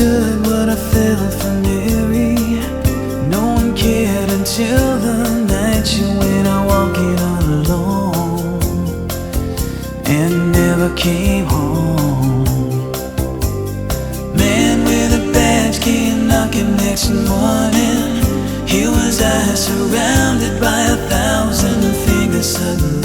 understood what I felt for Mary. No one cared until the night you went out walking all alone and never came home. Man with a badge came knocking next morning. He was I surrounded by a thousand fingers suddenly.